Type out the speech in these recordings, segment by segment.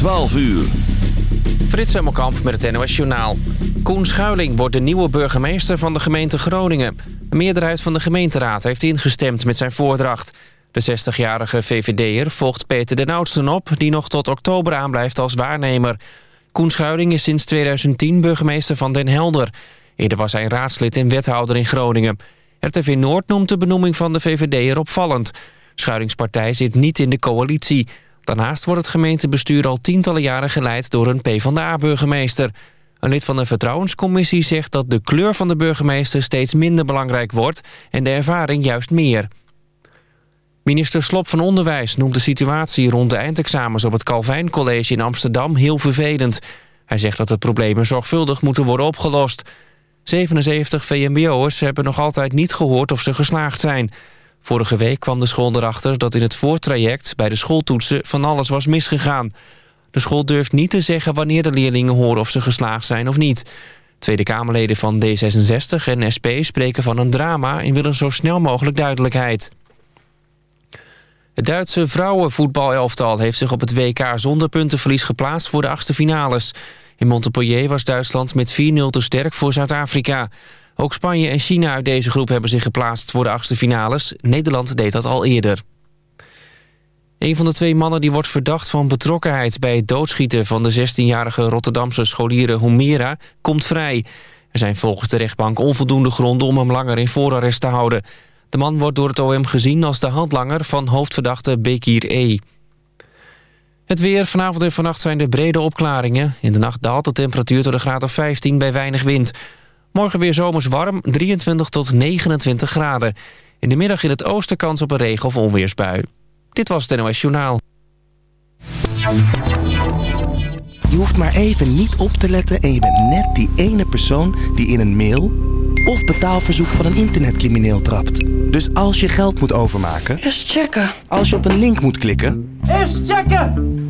12 uur. Frits Hemmelkamp met het NOS Journaal. Koen Schuiling wordt de nieuwe burgemeester van de gemeente Groningen. Een meerderheid van de gemeenteraad heeft ingestemd met zijn voordracht. De 60-jarige VVD'er volgt Peter den Oudsten op... die nog tot oktober aanblijft als waarnemer. Koen Schuiling is sinds 2010 burgemeester van Den Helder. Eerder was hij raadslid en wethouder in Groningen. RTV Noord noemt de benoeming van de VVD'er opvallend. Schuilingspartij zit niet in de coalitie... Daarnaast wordt het gemeentebestuur al tientallen jaren geleid door een PvdA-burgemeester. Een lid van de Vertrouwenscommissie zegt dat de kleur van de burgemeester steeds minder belangrijk wordt en de ervaring juist meer. Minister Slop van Onderwijs noemt de situatie rond de eindexamens op het Calvijn College in Amsterdam heel vervelend. Hij zegt dat de problemen zorgvuldig moeten worden opgelost. 77 VMBO'ers hebben nog altijd niet gehoord of ze geslaagd zijn. Vorige week kwam de school erachter dat in het voortraject bij de schooltoetsen van alles was misgegaan. De school durft niet te zeggen wanneer de leerlingen horen of ze geslaagd zijn of niet. Tweede Kamerleden van D66 en SP spreken van een drama en willen zo snel mogelijk duidelijkheid. Het Duitse vrouwenvoetbalelftal heeft zich op het WK zonder puntenverlies geplaatst voor de achtste finales. In Montpellier was Duitsland met 4-0 te sterk voor Zuid-Afrika. Ook Spanje en China uit deze groep hebben zich geplaatst voor de achtste finales. Nederland deed dat al eerder. Een van de twee mannen die wordt verdacht van betrokkenheid... bij het doodschieten van de 16-jarige Rotterdamse scholieren Humera komt vrij. Er zijn volgens de rechtbank onvoldoende gronden om hem langer in voorarrest te houden. De man wordt door het OM gezien als de handlanger van hoofdverdachte Bekir E. Het weer. Vanavond en vannacht zijn er brede opklaringen. In de nacht daalt de temperatuur tot de graad of 15 bij weinig wind. Morgen weer zomers warm, 23 tot 29 graden. In de middag in het oosten kans op een regen- of onweersbui. Dit was het NOS Journaal. Je hoeft maar even niet op te letten en je bent net die ene persoon die in een mail of betaalverzoek van een internetcrimineel trapt. Dus als je geld moet overmaken... Eerst checken. Als je op een link moet klikken... Eerst checken!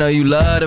know you love to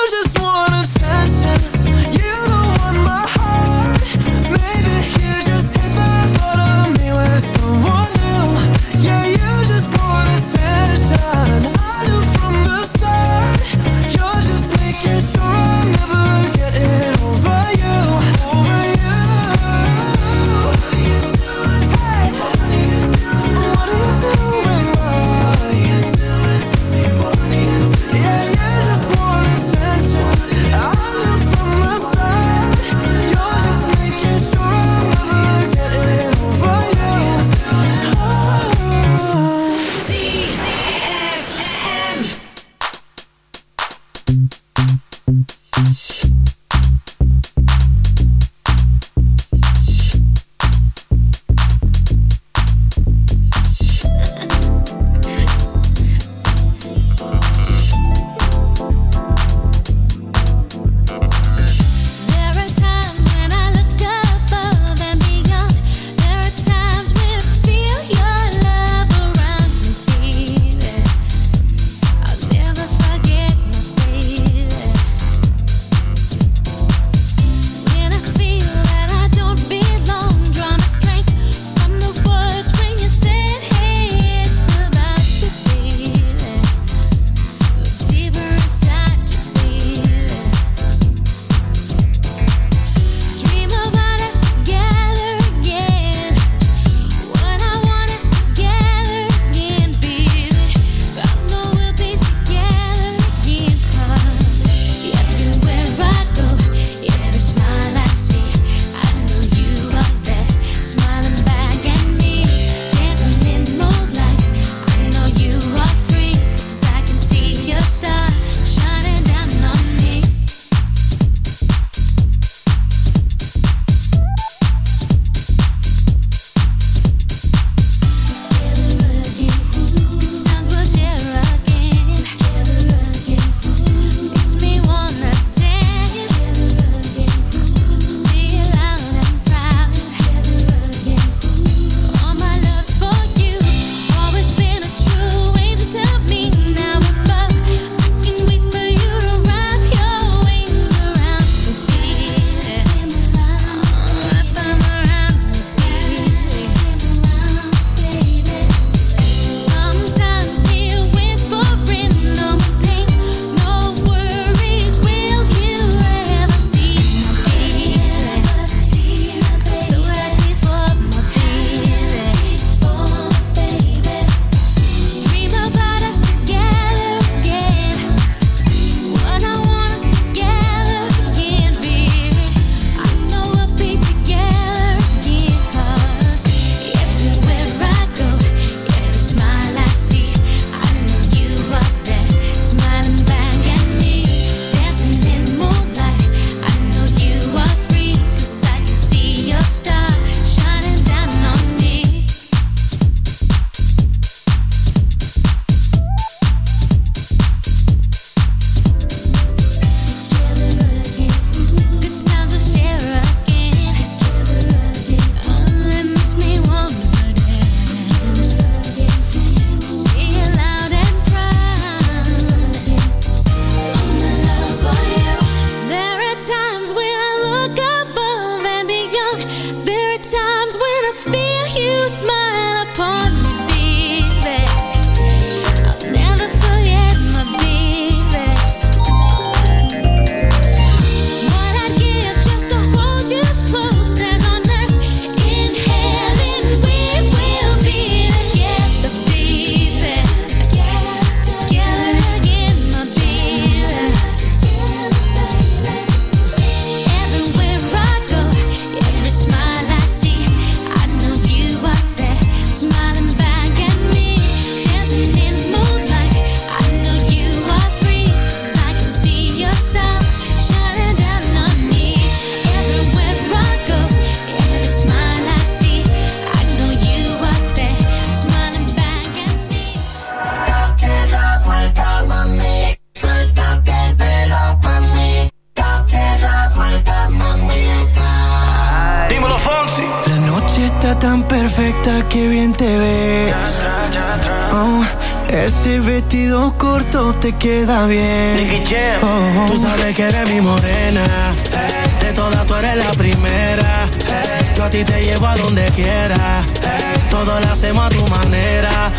Manera.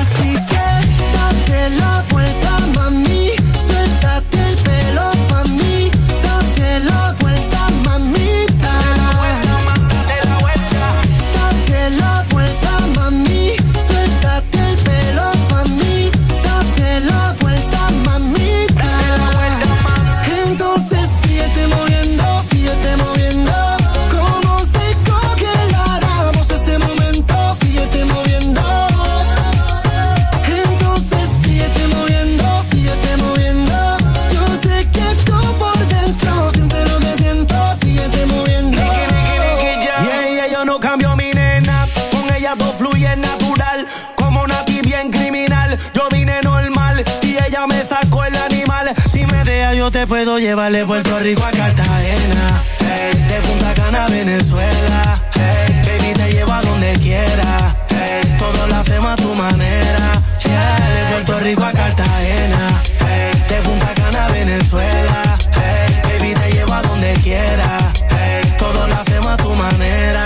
Así que date la vuelta, puedo llevar de Puerto Rico a Cartagena. Hey, de Punta Cana a Venezuela. Hey, baby, te llevo a donde quiera. Hey, todo lo hacemos a tu manera. De Puerto Rico a Cartagena. De Punta Cana a Venezuela. Baby, te llevo a donde quiera. Todo lo hacemos a tu manera.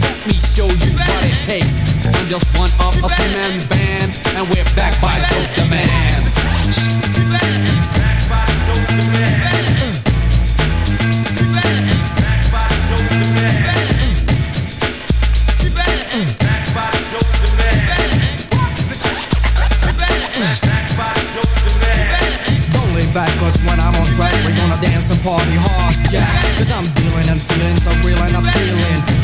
let me show you what it takes. I'm just one of a three-man band, and we're back by Dope the token back by by the Man. Back, cause when I'm on track, we're gonna dance and party hard, yeah. Cause I'm dealing and feeling so real and appealing. You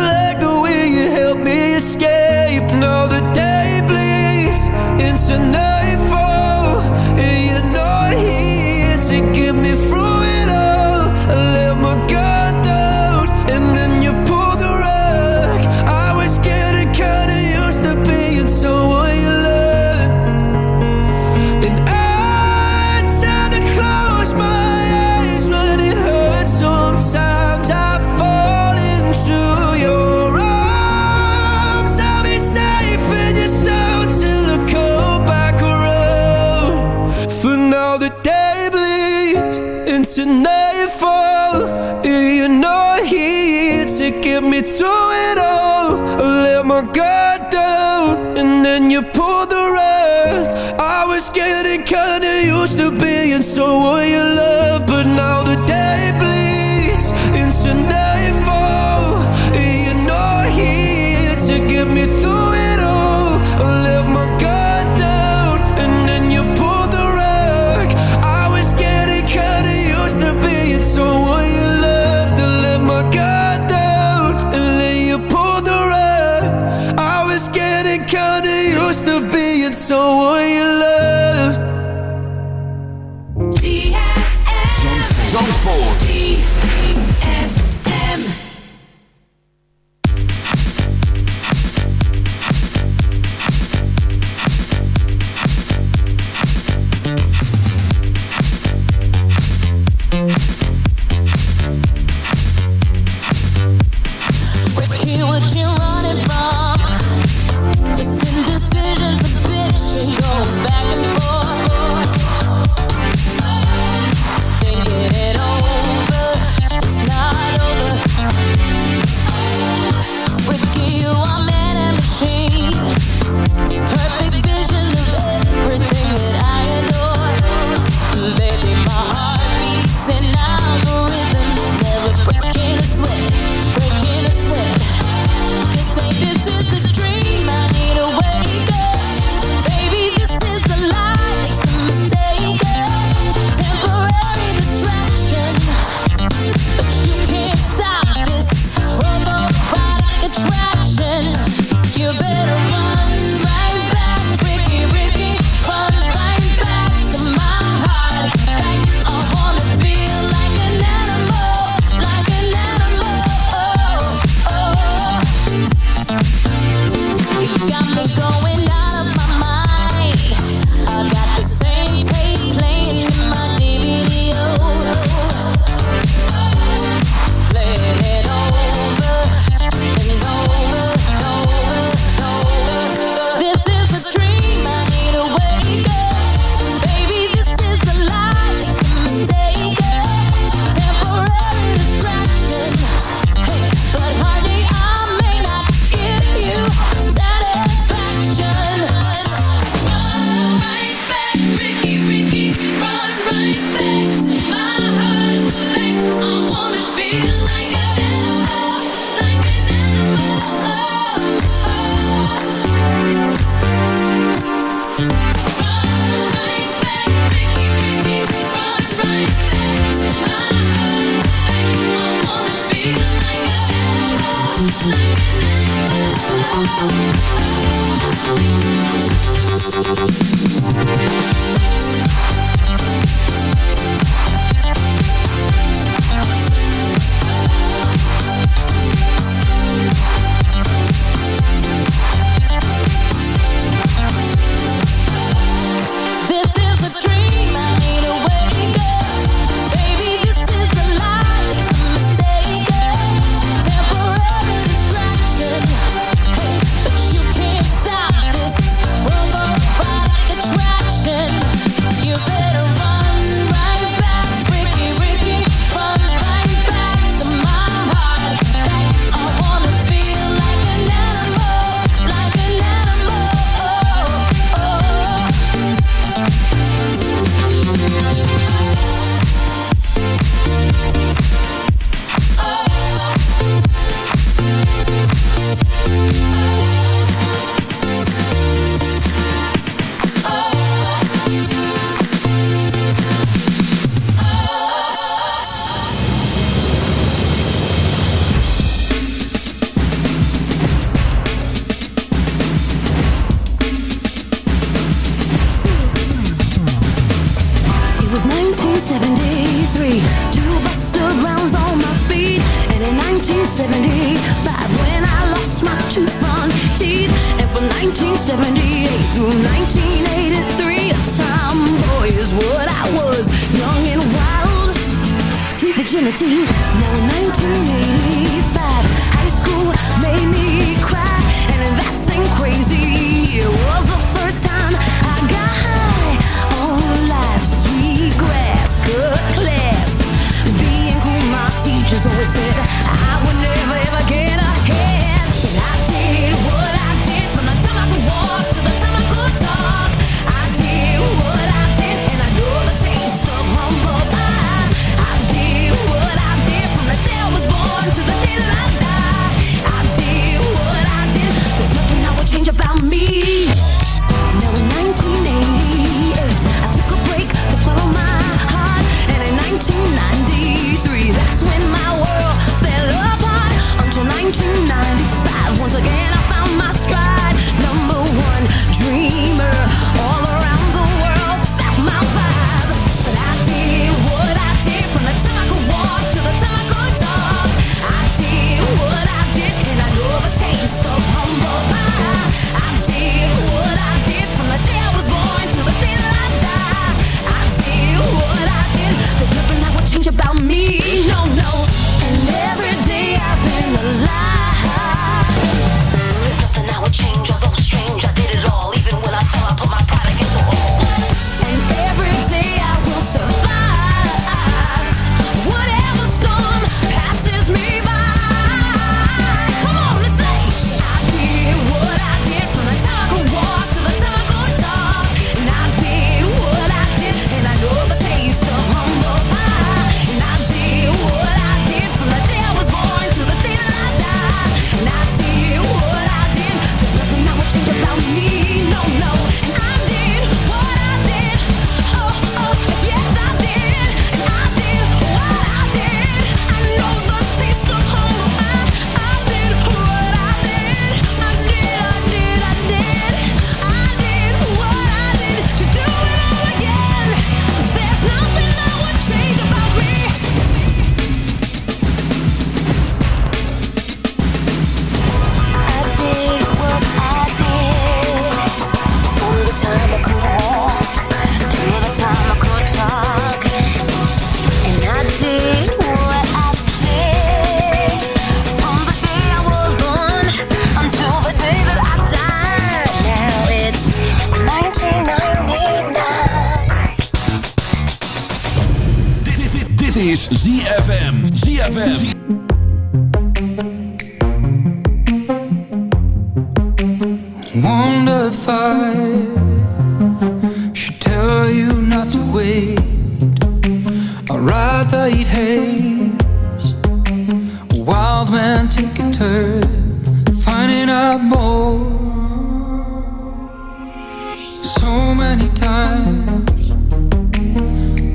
times.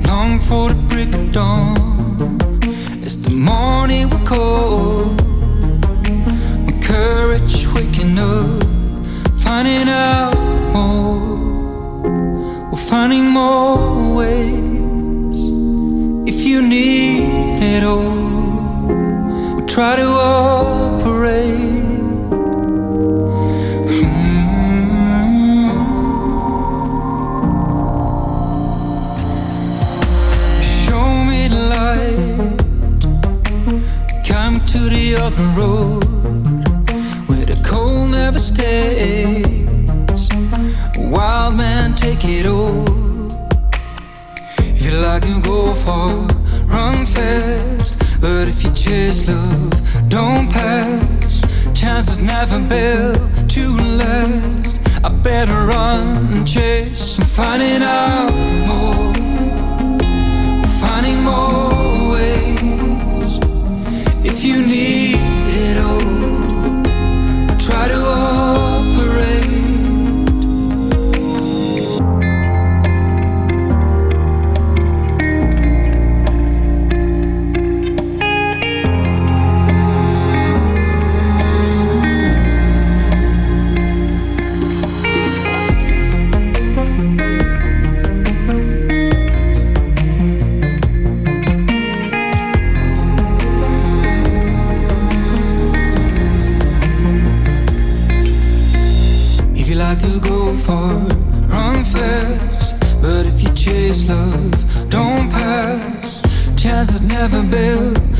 Long for the break of dawn. It's the morning we call cold. My courage waking up, finding out more. We're finding more ways. If you need it all, we try to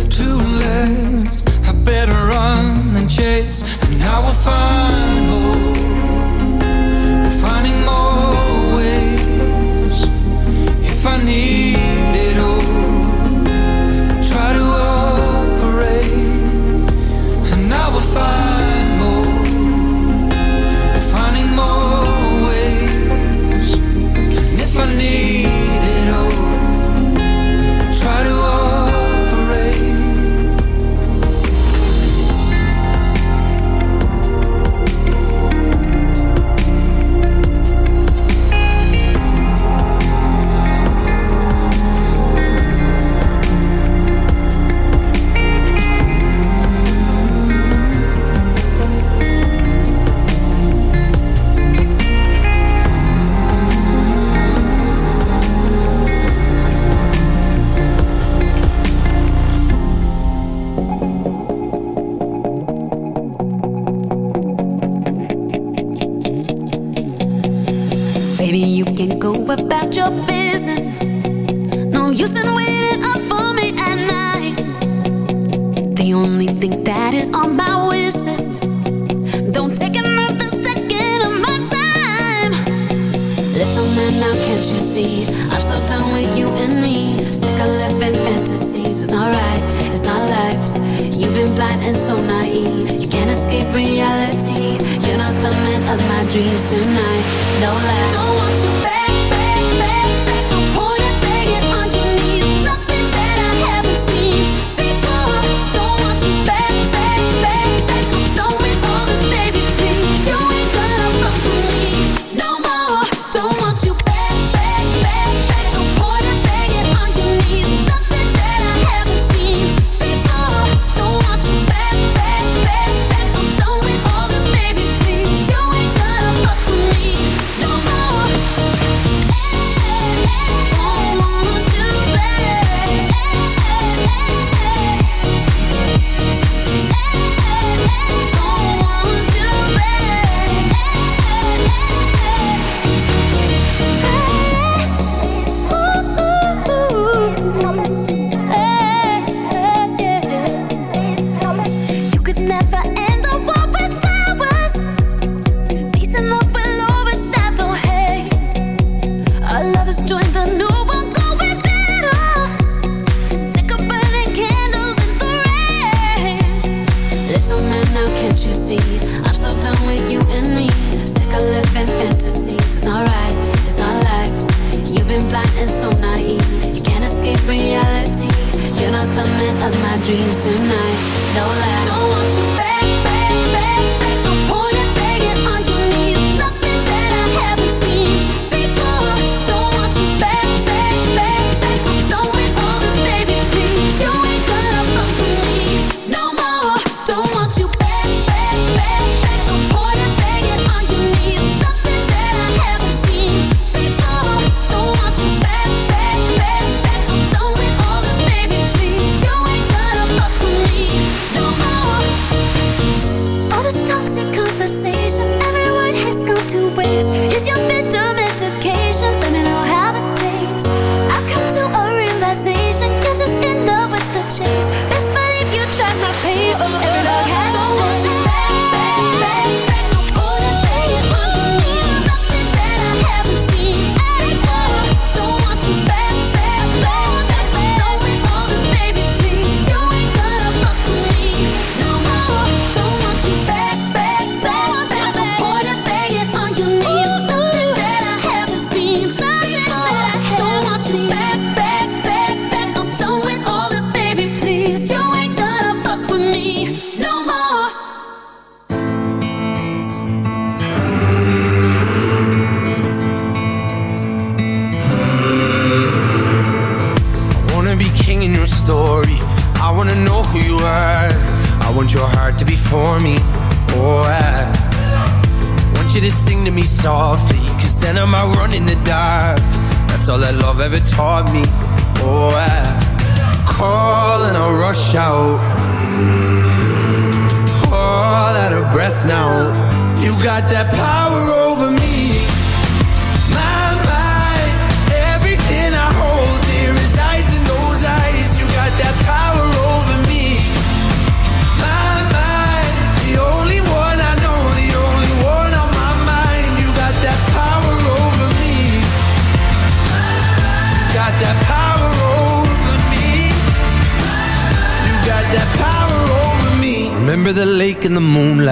too less I better run than chase And I will find hope. and so naive. You can't escape reality. You're not the man of my dreams tonight. No lie. Don't want you Every love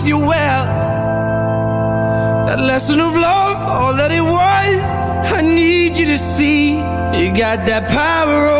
knows you well. That lesson of love, all that it was, I need you to see. You got that power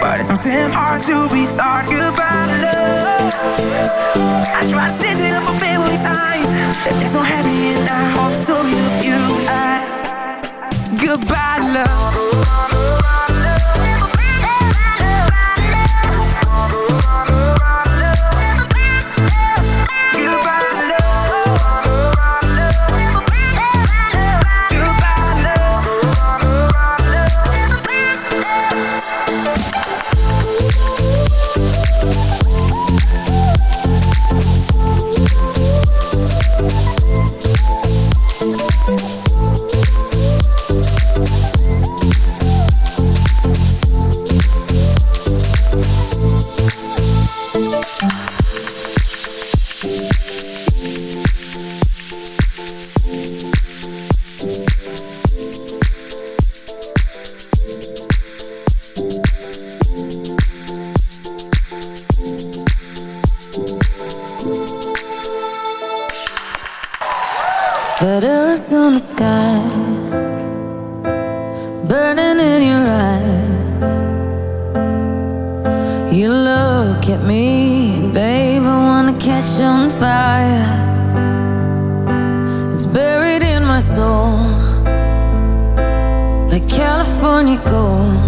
But it's so damn hard to restart. Goodbye, love. I tried to stand it up a billion times There's no happy in I hope story of you I, Goodbye, love California gold